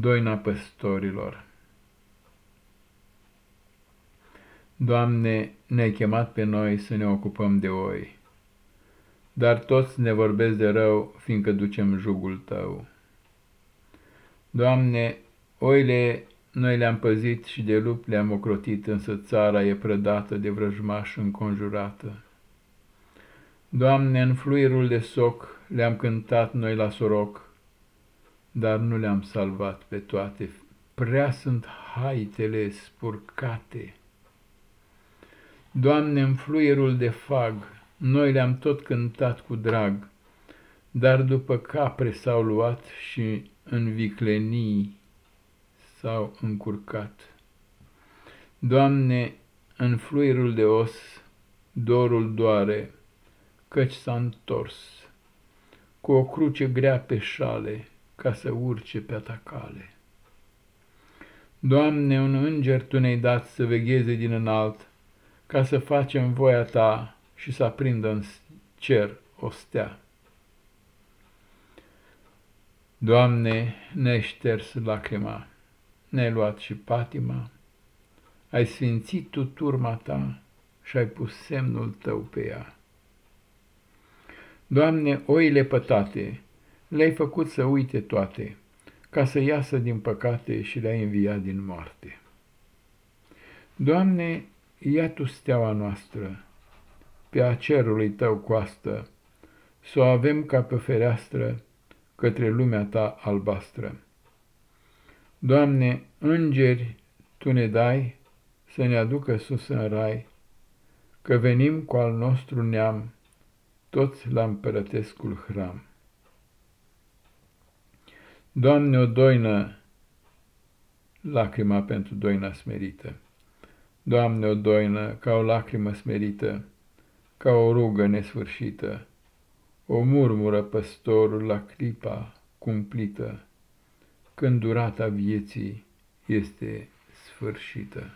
Doina păstorilor Doamne, ne-ai chemat pe noi să ne ocupăm de oi, dar toți ne vorbesc de rău, fiindcă ducem jugul Tău. Doamne, oile noi le-am păzit și de lup le-am ocrotit, însă țara e prădată de vrăjmaș înconjurată. Doamne, în fluierul de soc le-am cântat noi la soroc, dar nu le-am salvat pe toate, prea sunt haitele spurcate. Doamne, în fluierul de fag, noi le-am tot cântat cu drag, dar după capre s-au luat și în viclenii s-au încurcat. Doamne, în fluierul de os, dorul doare, căci s-a întors, cu o cruce grea pe șale, ca să urce pe atacale. Doamne, un înger Tu ne-ai dat să vegheze din înalt, ca să facem voia Ta și să aprindă în cer o stea. Doamne, ne-ai șters lacrima, ne-ai luat și patima, ai sfințit Tu turma Ta și ai pus semnul Tău pe ea. Doamne, oile pătate, le-ai făcut să uite toate, ca să iasă din păcate și le-ai înviat din moarte. Doamne, ia Tu steaua noastră, pe a cerului Tău coastă, să o avem ca pe fereastră către lumea Ta albastră. Doamne, îngeri Tu ne dai să ne aducă sus în rai, că venim cu al nostru neam, toți la împărătescul hram. Doamne, o doină, lacrima pentru doina smerită. Doamne, o doină, ca o lacrimă smerită, ca o rugă nesfârșită, o murmură păstorul la clipa cumplită, când durata vieții este sfârșită.